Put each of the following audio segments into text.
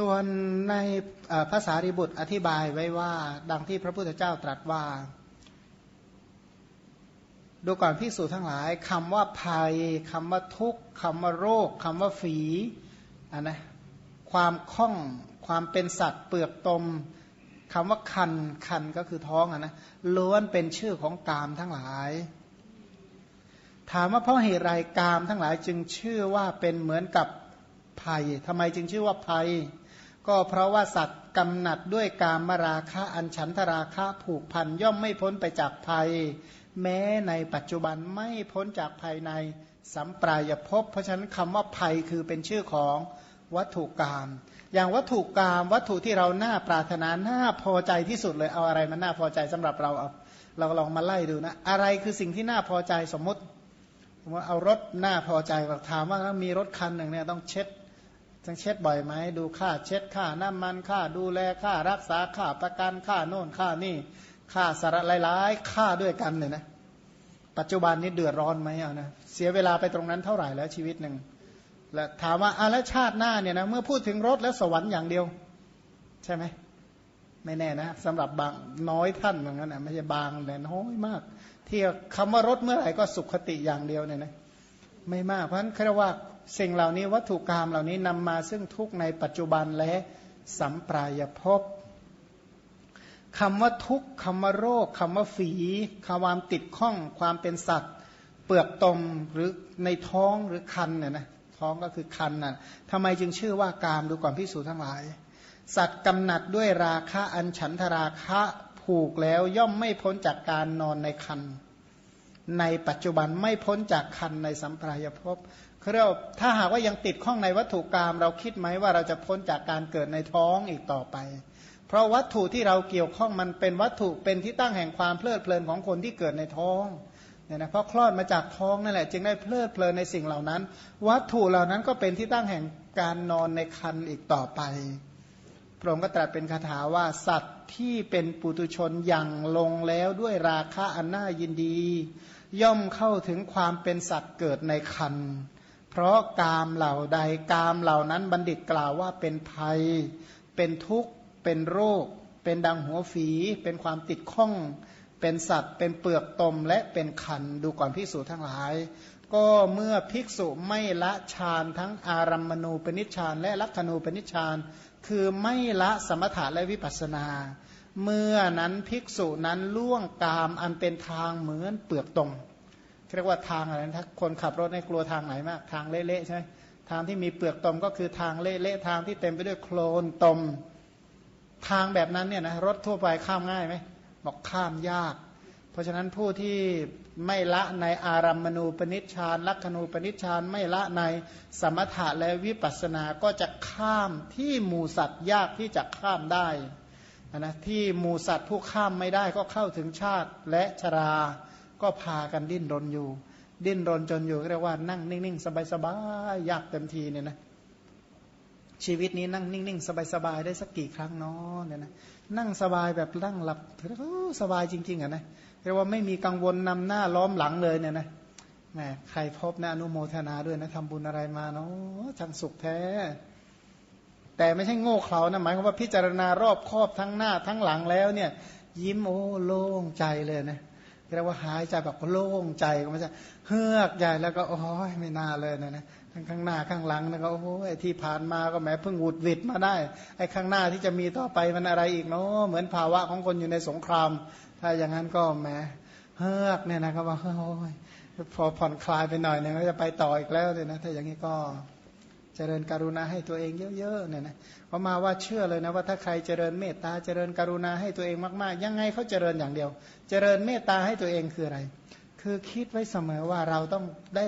ส่วนในภาษาริบุตรอธิบายไว้ว่าดังที่พระพุทธเจ้าตรัสว่า ดูก่อนพิสูจทั้งหลายคำว่าภัยคำว่าทุกข์คำว่าโรคคำว่าฝีอันนะความคล่องความเป็นสัตว์เปลือกตมคำว่าคันคันก็คือท้องอะนะล้วนเป็นชื่อของกามทั้งหลาย ถามว่าเพราะเหตุไรกามทั้งหลายจึงชื่อว่าเป็นเหมือนกับภัยทำไมจึงชื่อว่าภัย ก็เพราะว่าสัตว์กำหนัดด้วยกามมาราคะอันฉันทราคะผูกพันย่อมไม่พ้นไปจากภัย แม้ในปัจจุบันไม่พ้นจากภายในสัมปรายภพเพราะฉะนั้นคำว่าภัยคือเป็นชื่อของวัตถุกรรมอย่างวัตถุกรรมวัตถุที่เราหน้าปรารถนาหน้าพอใจที่สุดเลยเอาอะไรมันน่าพอใจสำหรับเราเอาเราลองมาไล่ดูนะอะไรคือสิ่งที่น่าพอใจสมมติว่าเอารถหน้าพอใจถามว่ามีรถคันหนึ่งเนี่ยต้องเช็ด ต้องเช็ดบ่อยไหมดูค่าเช็ดค่าน้ำมันค่าดูแลค่ารักษาค่าประกันค่าโน่นค่านี่ค่าสาระหลายๆค่าด้วยกันเนี่ยนะ ปัจจุบันนี้เดือดร้อนไหมอะนะเสียเวลาไปตรงนั้นเท่าไหร่แล้วชีวิตหนึ่งแล้วถามว่าอาแล้วชาติหน้าเนี่ยนะเมื่อพูดถึงรถแล้วสวรรค์อย่างเดียว ใช่ไหมไม่แน่นะสำหรับบางน้อยท่านเหมือนกันนะไม่ใช่บางแต่น้อยมาก ที่คำว่ารถเมื่อไหร่ก็สุขคติอย่างเดียวเนี่ยนะไม่มากเพราะฉะนั้นคือว่า สิ่งเหล่านี้วัตถุกรรมเหล่านี้นำมาซึ่งทุกในปัจจุบันและสัมปรายภพคำว่าทุกคำว่าโรคคำว่าฝีความติดข้องความเป็นสัตว์ เปลือกตมหรือในท้องหรือคันเนี่ยนะท้องก็คือคันน่ะทำไมจึงชื่อว่ากามดูก่อนพิสูจทั้งหลาย สัตว์กำหนัดด้วยราคะอันฉันทราคะผูกแล้วย่อมไม่พ้นจากการนอนในคันในปัจจุบันไม่พ้นจากคันในสัมปรายภพ เรียกถ้าหากว่ายังติดข้องในวัตถุกรรมเราคิดไหมว่าเราจะพ้นจากการเกิดในท้องอีกต่อไป เพราะวัตถุที่เราเกี่ยวข้องมันเป็นวัตถุเป็นที่ตั้งแห่งความเพลิดเพลินของคนที่เกิดในท้องเนี่ยนะเพราะคลอดมาจากท้องนั่นแหละจึงได้เพลิดเพลินในสิ่งเหล่านั้น วัตถุเหล่านั้นก็เป็นที่ตั้งแห่งการนอนในคันอีกต่อไปพระองค์ก็ตรัสเป็นคาถาว่าสัตว์ที่เป็นปุตุชนยังลงแล้วด้วยราคะอันน่ายินดี ย่อมเข้าถึงความเป็นสัตว์เกิดในคันเพราะกามเหล่าใดกามเหล่านั้นบัณฑิตกล่าวว่าเป็นภัย เป็นทุกข์ เป็นโรค เป็นดังหัวฝี เป็นความติดข้อง เป็นสัตว์ เป็นเปลือกตมและเป็นขันดูก่อนภิกษุทั้งหลาย ก็เมื่อภิกษุไม่ละฌานทั้งอารัมมณูปนิชฌานและลักขณูปนิชฌานคือไม่ละสมถะและวิปัสนา เมื่อนั้นภิกษุนั้นล่วงกามอันเป็นทางเหมือนเปลือกตม เรียกว่าทางอะไรถ้าคนขับรถในกลัวทางไหนมาก ทางเละๆใช่ไหมทางที่มีเปลือกตมก็คือทางเละๆทางที่เต็มไปด้วยโคลนตม ทางแบบนั้นเนี่ยนะรถทั่วไปข้ามง่ายไหมบอกข้ามยาก เพราะฉะนั้นผู้ที่ไม่ละในอารัมมณูปนิชฌานลักขณูปนิชฌานไม่ละในสมถะและวิปัสสนาก็จะข้ามที่หมูสัตว์ยากที่จะข้ามได้นะที่หมูสัตว์ผู้ข้ามไม่ได้ก็เข้าถึงชาติและชรา ก็พากันดิ้นรนอยู่ ดิ้นรนจนอยู่เรียกว่านั่งนิ่งๆสบายๆยากเต็มทีเนี่ยนะชีวิตนี้นั่งนิ่งๆสบายๆได้สักกี่ครั้งเนาะเนี่ยนะนั่งสบายแบบนั่งหลับสบายจริง ๆอะนะเรียกว่าไม่มีกังวลนำหน้าล้อมหลังเลยเนี่ยนะแหมใครพบนะอนุโมทนาด้วยนะทำบุญอะไรมาเนาะช่างสุขแท้ แต่ไม่ใช่โง่เขลานะหมายความว่าพิจารณารอบครอบทั้งหน้าทั้งหลังแล้วเนี่ย ยิ้มโอ้โล่งใจเลยนะ เรียกว่าหายใจแบบโล่งใจก็ไม่ใช่เฮือกใหญ่แล้วก็โอ้ยไม่น่าเลยนะนะทั้งข้างหน้าข้างหลังนะก็โอ้ยที่ผ่านมาก็แม้เพิ่งหุดวิดมาได้ไอ้ข้างหน้าที่จะมีต่อไปมันอะไรอีกเนาะเหมือนภาวะของคนอยู่ในสงคราม ถ้าอย่างนั้นก็แม้เฮือกเนี่ยนะครับว่าโอ้ยพอผ่อนคลายไปหน่อยเนี่ยก็จะไปต่ออีกแล้วเลยนะถ้าอย่างนี้ก็ เจริญกรุณาให้ตัวเองเยอะๆเนี่ยนะเพราะมาว่าเชื่อเลยนะว่าถ้าใครเจริญเมตตาเจริญกรุณาให้ตัวเองมากๆ ยังไงเขาเจริญอย่างเดียว เจริญเมตตาให้ตัวเองคืออะไร คือคิดไว้เสมอว่าเราต้องได้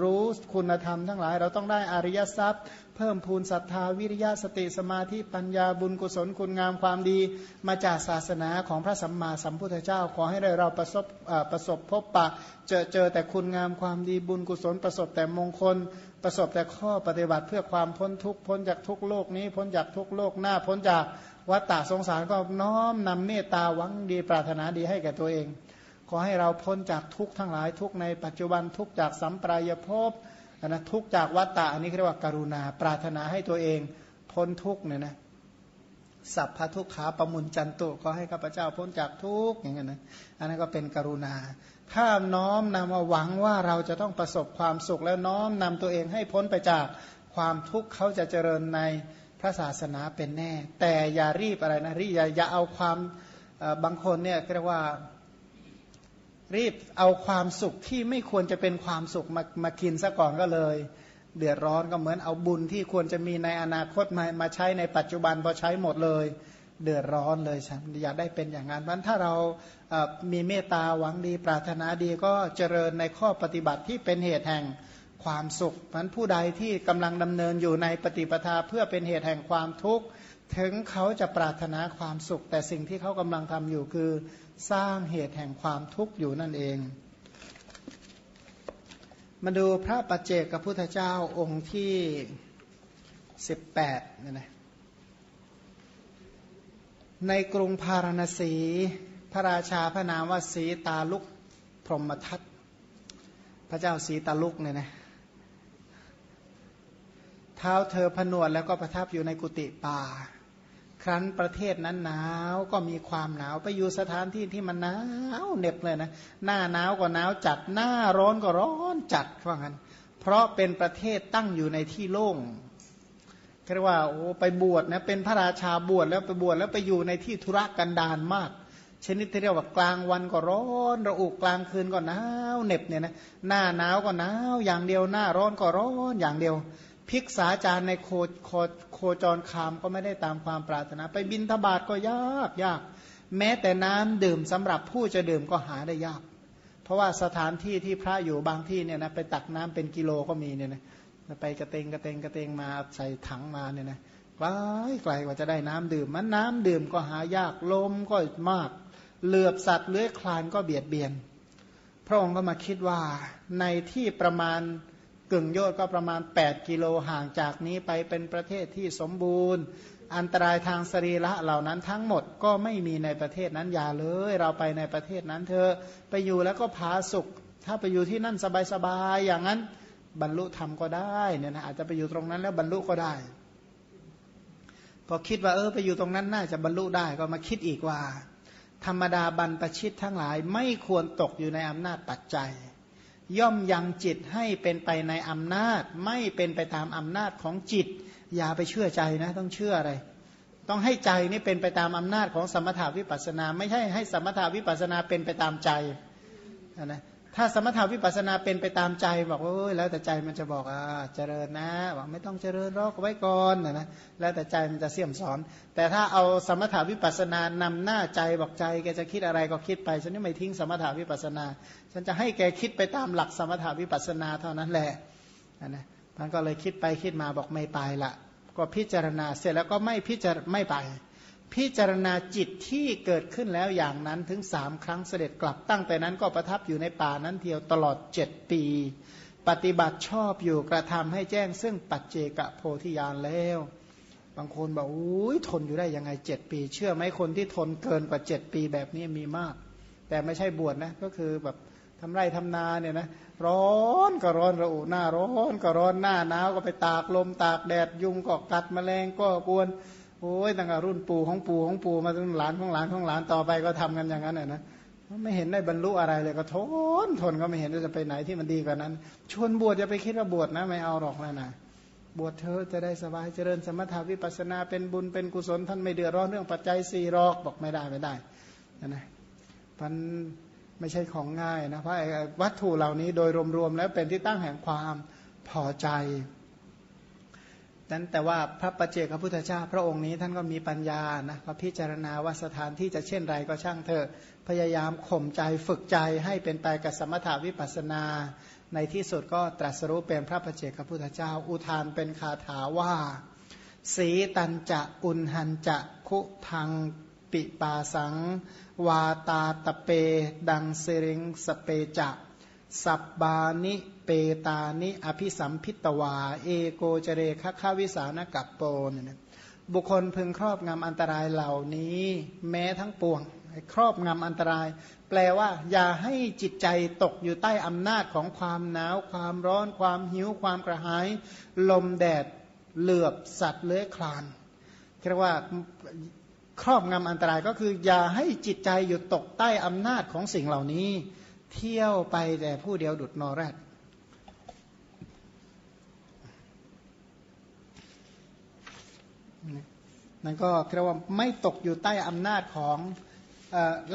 รู้คุณธรรมทั้งหลาย เราต้องได้อริยทรัพย์ เพิ่มพูนศรัทธาวิริยะสติสมาธิปัญญาบุญกุศลคุณงามความดี มาจากศาสนาของพระสัมมาสัมพุทธเจ้า ขอให้เราประสบประสบพบปะ เจอเจอแต่คุณงามความดีบุญกุศล ประสบแต่มงคล ประสบแต่ข้อปฏิบัติเพื่อความพ้นทุกข์พ้นจากทุกโลกนี้พ้นจากทุกโลกหน้าพ้นจากวัฏฏะสงสารก็น้อมนำเมตตาหวังดีปรารถนาดีให้แก่ตัวเอง ขอให้เราพ้นจากทุกทั้งหลายทุกในปัจจุบันทุกจากสัมปรายภพนะทุกจากวัตตะอันนี้เรียกว่าการุณา ปรารถนาให้ตัวเองพ้นทุกเนี่ยนะสัพพทุกขาประมุนจันตุก็ให้ข้าพเจ้าพ้นจากทุกอย่างเงี้ยนะอันนั้นก็เป็นกรุณา ถ้าน้อมนำมาหวังว่าเราจะต้องประสบความสุขแล้วน้อมนำตัวเองให้พ้นไปจากความทุกข์เขาจะเจริญในพระศาสนาเป็นแน่ แต่อย่ารีบอะไรนะรีบอย่าอย่าเอาความบางคนเนี่ยเรียกว่า รีบเอาความสุขที่ไม่ควรจะเป็นความสุขมามากินซะก่อนก็เลย เดือดร้อนก็เหมือนเอาบุญที่ควรจะมีในอนาคตมามาใช้ในปัจจุบันพอใช้หมดเลย เดือดร้อนเลยใช่อยากได้เป็นอย่างนั้นเพราะถ้าเรามีเมตตาหวังดีปรารถนาดีก็เจริญในข้อปฏิบัติที่เป็นเหตุแห่งความสุขเพราะผู้ใดที่กำลังดำเนินอยู่ในปฏิปทาเพื่อเป็นเหตุแห่งความทุกข์ ถึงเขาจะปรารถนาความสุข แต่สิ่งที่เขากำลังทำอยู่คือ สร้างเหตุแห่งความทุกข์อยู่นั่นเอง มาดูพระปัจเจกกับพุทธเจ้าองค์ที่ 18นี่นะในกรุงพาราณสี พระราชาพระนามว่าสีตาลุกพรหมทัตพระเจ้าสีตาลุกเนี่ยนะเท้าเธอผนวดแล้วก็ประทับอยู่ในกุฏิป่า ครั้นประเทศนั้นหนาวก็มีความหนาวไปอยู่สถานที่ที่มันหนาวเหน็บเลยนะหน้าหนาวก็หนาวจัดหน้าร้อนก็ร้อนจัดว่างั้น เพราะเป็นประเทศตั้งอยู่ในที่โล่งเรียกว่าโอ้ไปบวชนะเป็นพระราชาบวชแล้วไปบวชแล้วไปอยู่ในที่ธุระกันดารมาก ชนิดที่เรียกว่ากลางวันก็ร้อนระอุกลางคืนก็หนาวเหน็บเนี่ยนะหน้าหนาวก็หนาวอย่างเดียวหน้าร้อนก็ร้อนอย่างเดียว ภิกษาจารย์ในโคโคโคจรคามก็ไม่ได้ตามความปรารถนา ไปบินทบาทก็ยากยาก แม้แต่น้ำดื่มสำหรับผู้จะดื่มก็หาได้ยาก เพราะว่าสถานที่ที่พระอยู่บางที่เนี่ยนะไปตักน้ำเป็นกิโลก็มีเนี่ยนะไปกระเตงกระเตงกระเตงมาใส่ถังมาเนี่ยนะไกลไกลกว่าจะได้น้ำดื่มมันน้ำดื่มก็หายากลมก็มาก เหลือบสัตว์เลื้อยคลานก็เบียดเบียน พระองค์ก็มาคิดว่าในที่ประมาณ กึ่งโยชน์ก็ประมาณ 8 กิโลห่างจากนี้ไปเป็นประเทศที่สมบูรณ์ อันตรายทางสรีระเหล่านั้นทั้งหมดก็ไม่มีในประเทศนั้นอย่าเลย เราไปในประเทศนั้นเธอไปอยู่แล้วก็พาสุข ถ้าไปอยู่ที่นั่นสบายๆอย่างนั้นบรรลุธรรมก็ได้เนี่ยนะอาจจะไปอยู่ตรงนั้นแล้วบรรลุก็ได้ พอคิดว่าเออไปอยู่ตรงนั้นน่าจะบรรลุได้ก็มาคิดอีกว่า ธรรมดาบรรพชิตทั้งหลายไม่ควรตกอยู่ในอำนาจปัจจัย ย่อมยังจิตให้เป็นไปในอำนาจ ไม่เป็นไปตามอำนาจของจิต อย่าไปเชื่อใจนะ ต้องเชื่ออะไร ต้องให้ใจนี่เป็นไปตามอำนาจของสมถาวิปัสนา ไม่ใช่ให้สมถาวิปัสนาเป็นไปตามใจนะ ถ้าสมถาวิปัสนาเป็นไปตามใจบอกว่าแล้วแต่ใจมันจะบอกอ่าเจริญนะบอกไม่ต้องเจริญรอกไว้ก่อนนะนะแล้วแต่ใจมันจะเสี่ยมสอน แต่ถ้าเอาสมถาวิปัสนานำหน้าใจบอกใจแกจะคิดอะไรก็คิดไป ฉันนี่ไม่ทิ้งสมถาวิปัสนา ฉันจะให้แกคิดไปตามหลักสมถาวิปัสนาเท่านั้นแหละนะท่านก็เลยคิดไปคิดมาบอกไม่ไปละก็พิจารณาเสร็จแล้วก็ไม่พิจารไม่ไป พิจารณาจิตที่เกิดขึ้นแล้วอย่างนั้นถึงสามครั้งเสด็จกลับตั้งแต่นั้นก็ประทับอยู่ในป่านั้นเทียวตลอดเจ็ดปี ปฏิบัติชอบอยู่กระทำให้แจ้ง ซึ่งปัจเจกโพธิญาณแล้ว บางคนบอกอุ้ยทนอยู่ได้ยังไงเจ็ดปี เชื่อไหมคนที่ทนเกินกว่าเจ็ดปีแบบนี้มีมาก แต่ไม่ใช่บวชนะก็คือแบบทำไร่ทำนาเนี่ยนะร้อนก็ร้อนระอุหน้าร้อนก็ร้อนหน้าหนาวก็ไปตากลมตากแดดยุงก็กัดแมลงก็กวน โอ้ยตั้งแต่รุ่นปู่ของปู่ของปู่มาจนหลานของหลานของหลานต่อไปก็ทำกันอย่างนั้นนะไม่เห็นได้บรรลุอะไรเลยก็ทนทนก็ไม่เห็นจะไปไหนที่มันดีกว่านั้น ชวนบวชอย่าไปคิดว่าบวชนะไม่เอาหรอกนะนะบวชเธอจะได้สบายเจริญสมถาวิปัสนาเป็นบุญเป็นกุศลท่านไม่เดือดร้อนเรื่องปัจจัยสี่รอกบอกไม่ได้ไม่ได้นะมันไม่ใช่ของง่ายนะเพราะวัตถุเหล่านี้โดยรวมๆแล้วเป็นที่ตั้งแห่งความพอใจ นั้นแต่ว่าพระประเจกพระพุทธเจ้าพระองค์นี้ท่านก็มีปัญญานะก็พิจารณาว่าสถานที่จะเช่นไรก็ช่างเถอะพยายามข่มใจฝึกใจให้เป็นไปกับสมถาวิปัสนา ในที่สุดก็ตรัสรู้เป็นพระประเจกพระพุทธเจ้า อุทานเป็นคาถาว่า สีตันจะอุนหันจะคุทังปิปาสัง วาตาตะเป ดังเซริงสเปจะสับบานิ ตานิอภิสัมพิตวา เอโกเจเรคะข้าวิสานกับโปนบุคคลพึงครอบงำอันตรายเหล่านี้ แม้ทั้งปวงครอบงำอันตราย แปลว่า อย่าให้จิตใจตกอยู่ใต้อำนาจของความหนาว ความร้อน ความหิว ความกระหาย ลมแดดเหลือบสัตว์เลื้อยคลานเรียกว่าครอบงำอันตรายก็คือ อย่าให้จิตใจอยู่ตกใต้อำนาจของสิ่งเหล่านี้ เที่ยวไปแต่ผู้เดียวดุดนอแรด นั่นก็เรียกว่าไม่ตกอยู่ใต้อำนาจของ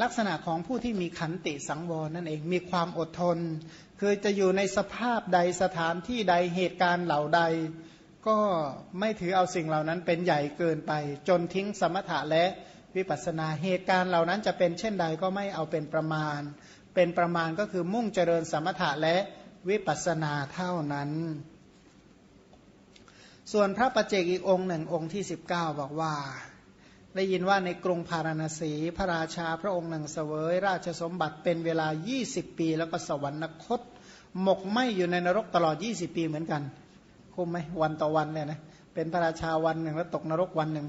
ลักษณะของผู้ที่มีขันติสังวรนั่นเองมีความอดทน คือจะอยู่ในสภาพใดสถานที่ใดเหตุการณ์เหล่าใด ก็ไม่ถือเอาสิ่งเหล่านั้นเป็นใหญ่เกินไป จนทิ้งสมถะและวิปัสนาเหตุการณ์เหล่านั้นจะเป็นเช่นใดก็ไม่เอาเป็นประมาณ เป็นประมาณก็คือมุ่งเจริญสมถะและวิปัสนาเท่านั้น ส่วนพระประเจกอีกองค์หนึ่งองค์ที่ 19 บอกว่า ได้ยินว่าในกรุงพาราณสีพระราชาพระองค์หนึ่งเสวย ราชสมบัติเป็นเวลา 20 ปี แล้วก็สวรรคต หมกไหมอยู่ในนรกตลอด 20 ปีเหมือนกัน คุ้มไหมวันต่อวันเนี่ยนะเป็นพระราชาวันหนึ่งแล้วตกนรกวันหนึ่ง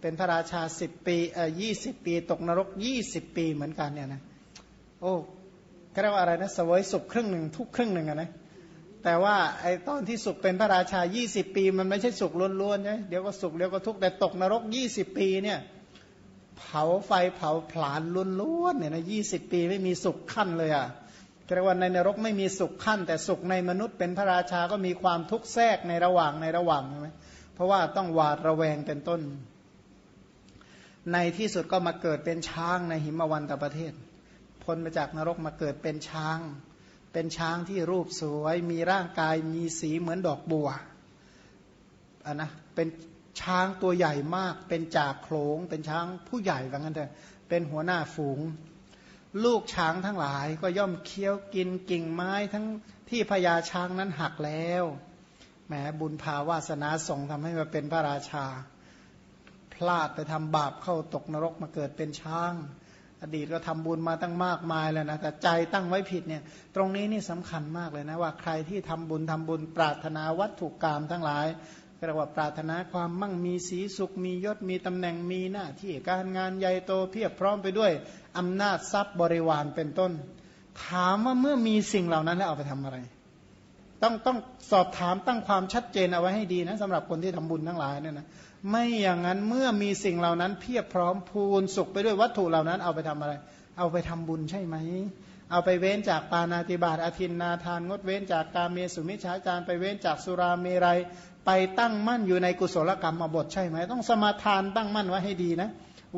เป็นพระราชา 10 ปีเอ่อยีปี ตกนรก 20 ปีเหมือนกันเนี่ยนะโอ้ก็เรียกว่าอะไรนะเสวยสุขครึ่งหนึ่งทุกครึ่งหนึ่งนะ แต่ว่าไอ้ตอนที่สุขเป็นพระราชา 20 ปี มันไม่ใช่สุขล้วนๆใช่เดี๋ยวก็สุขเดี๋ยวก็ทุกข์แต่ตกนรก 20 ปีเนี่ยเผาไฟเผาผลาญล้วนๆเนี่ยนะยีปีไม่มีสุขขั้นเลยอะเรียกว่าในนรกไม่มีสุขขั้น แต่สุขในมนุษย์เป็นพระราชาก็มีความทุกข์แทรกในระหว่างในระหว่างใช่ไหมเพราะว่าต้องหวาดระแวงเป็นต้น ในที่สุดก็มาเกิดเป็นช้างในหิมวันตประเทศ พ้นมาจากนรกมาเกิดเป็นช้าง เป็นช้างที่รูปสวย มีร่างกายมีสีเหมือนดอกบัวอะนะเป็นช้างตัวใหญ่มาก เป็นจากโขลง เป็นช้างผู้ใหญ่ว่างั้นเถอะเป็นหัวหน้าฝูง ลูกช้างทั้งหลายก็ย่อมเคี้ยวกินกิ่งไม้ทั้งที่พญาช้างนั้นหักแล้วแหมบุญภาวาสนาส่งทำให้มาเป็นพระราชา พลาดไปทำบาปเข้าตกนรกมาเกิดเป็นช้าง อดีตก็ทำบุญมาตั้งมากมายแล้วนะแต่ใจตั้งไว้ผิดเนี่ย ตรงนี้นี่สำคัญมากเลยนะว่าใครที่ทำบุญทำบุญปรารถนาวัตถุกรรมทั้งหลายเรียกว่าปรารถนาความมั่งมีสีสุขมียศมีตำแหน่งมีหน้าที่การงานใหญ่โตเพียบพร้อมไปด้วยอำนาจทรัพย์บริวารเป็นต้น ถามว่าเมื่อมีสิ่งเหล่านั้นแล้วเอาไปทำอะไร ต้องต้องสอบถามตั้งความชัดเจนเอาไว้ให้ดีนะสำหรับคนที่ทำบุญทั้งหลายเนี่ยนะ ไม่อย่างนั้นเมื่อมีสิ่งเหล่านั้น เพียบพร้อมพูนสุขไปด้วยวัตถุเหล่านั้นเอาไปทำอะไร เอาไปทำบุญใช่ไหม เอาไปเว้นจากปานาติบาตอธินนาทาน งดเว้นจากการเมสุมิชฌาจารไปเว้นจากสุราเมรัย ไปตั้งมั่นอยู่ในกุศลกรรมมาบทใช่ไหม ต้องสมาทานตั้งมั่นไว้ให้ดีนะ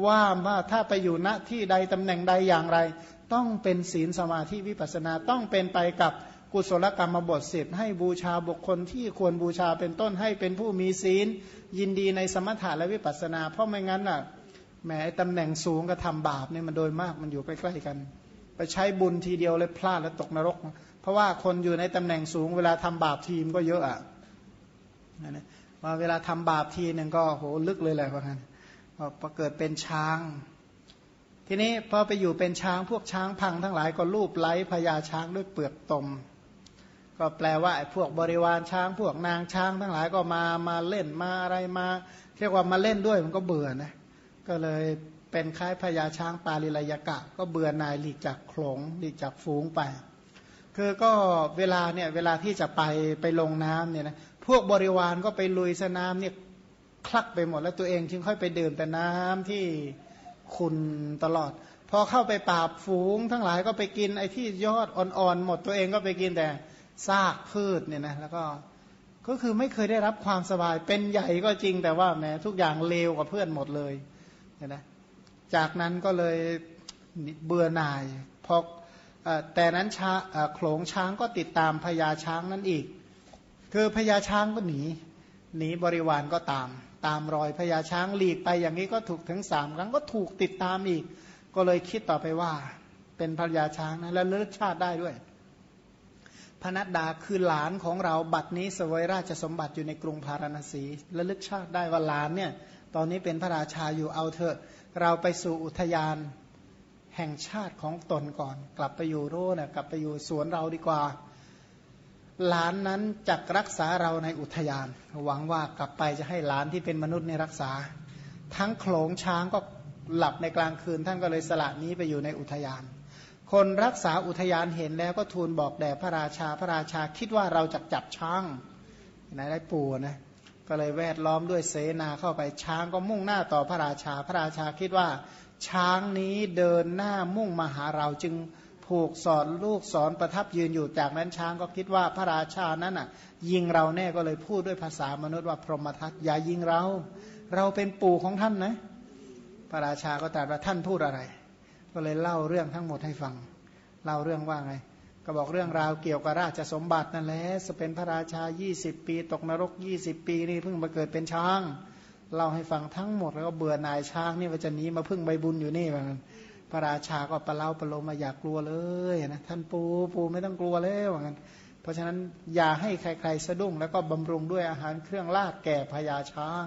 ว่าว่าถ้าไปอยู่ณที่ใดตำแหน่งใดอย่างไร ต้องเป็นศีลสมาธิวิปัสนาต้องเป็นไปกับ กุศลกรรมบทสิบให้บูชาบุคคลที่ควรบูชาเป็นต้นให้เป็นผู้มีศีล ยินดีในสมถะและวิปัสสนา เพราะไม่งั้นน่ะแหมตำแหน่งสูงกับทำบาปเนี่ยมันโดยมากมันอยู่ใกล้ๆกัน ไปใช้บุญทีเดียวเลยพลาดแล้วตกนรก เพราะว่าคนอยู่ในตำแหน่งสูง เวลาทำบาปทีมก็เยอะอะนะว่าเวลาทำบาปทีหนึ่งก็โหลึกเลยแหละพรางั้นพอเกิดเป็นช้าง ทีนี้พอไปอยู่เป็นช้างพวกช้างพังทั้งหลายก็รูปไล้พญาช้างด้วยเปลือกตม ก็แปลว่าไอ้พวกบริวารช้างพวกนางช้าง ทั้งหลายก็มามาเล่นมาอะไรมาเรียกว่ามาเล่นด้วยมันก็เบื่อนะก็เลยเป็นคล้ายพญาช้างปาลิลยกะ ก็เบื่อนายหลีกจากโขลงหลีกจากฝูงไป คือก็เวลาเนี่ยเวลาที่จะไปไปลงน้ำเนี่ยนะพวกบริวารก็ไปลุยสนามเนี่ยคลักไปหมดแล้วตัวเองจึงค่อยไปดื่มแต่น้ำที่คุณตลอด พอเข้าไปปราบฝูง ทั้งหลายก็ไปกินไอ้ที่ยอดอ่อนๆหมดตัวเองก็ไปกินแต่ ซากพืชเนี่ยนะแล้วก็ก็คือไม่เคยได้รับความสบายเป็นใหญ่ก็จริงแต่ว่าแหมทุกอย่างเลวกว่าเพื่อนหมดเลยเนี่ยนะจากนั้นก็เลยเบื่อหน่ายพอแต่นั้นช้าโขลงช้างก็ติดตามพญาช้างนั่นอีก คือพญาช้างก็หนี หนีบริวารก็ตาม ตามรอยพญาช้างหลีกไปอย่างนี้ก็ถูกถึงสามครั้งก็ถูกติดตามอีก ก็เลยคิดต่อไปว่า เป็นพญาช้างนะและเลือกชาติได้ด้วย พนัดดาคือหลานของเราบัดนี้สวยราชสมบัติอยู่ในกรุงพาราณสีและลึกชาติได้ว่าหลานเนี่ยตอนนี้เป็นพระราชาอยู่เอาเถอะเราไปสู่อุทยานแห่งชาติของตนก่อน กลับไปอยู่โร่นะกลับไปอยู่สวนเราดีกว่า หลานนั้นจักรักษาเราในอุทยาน หวังว่ากลับไปจะให้หลานที่เป็นมนุษย์ในรักษา ทั้งโขลงช้างก็หลับในกลางคืนท่านก็เลยสละนี้ไปอยู่ในอุทยาน คนรักษาอุทยานเห็นแล้วก็ทูลบอกแด่พระราชาพระราชาคิดว่าเราจะจับช้างไหนได้ปู่นะก็เลยแวดล้อมด้วยเสนาเข้าไปช้างก็มุ่งหน้าต่อพระราชา พระราชาคิดว่าช้างนี้เดินหน้ามุ่งมาหาเราจึงผูกสอนลูกสอนประทับยืนอยู่จากนั้นช้างก็คิดว่าพระราชานั้นอะ ยิงเราแน่ก็เลยพูดด้วยภาษามนุษย์ว่าพรหมทัตอย่ายิงเรา เราเป็นปู่ของท่านนะ พระราชาก็ตรัสว่าท่านพูดอะไร ก็เลยเล่าเรื่องทั้งหมดให้ฟัง เล่าเรื่องว่าไง ก็บอกเรื่องราวเกี่ยวกับราชสมบัตินั่นแหละจะเป็นพระราชา 20 ปี ตกนรก 20 ปีนี่เพิ่งมาเกิดเป็นช้างเล่าให้ฟังทั้งหมดแล้วก็เบื่อหน่ายช้างนี่ว่าจะหนีมาพึ่งใบบุญอยู่นี่ว่างั้นพระราชาก็ประเล่าประโลมมาอยากกลัวเลยนะท่านปูปูไม่ต้องกลัวแล้วว่างั้นเพราะฉะนั้นอย่าให้ใครๆสะดุ้งแล้วก็บำรุงด้วยอาหารเครื่องลาดแก่พญาช้าง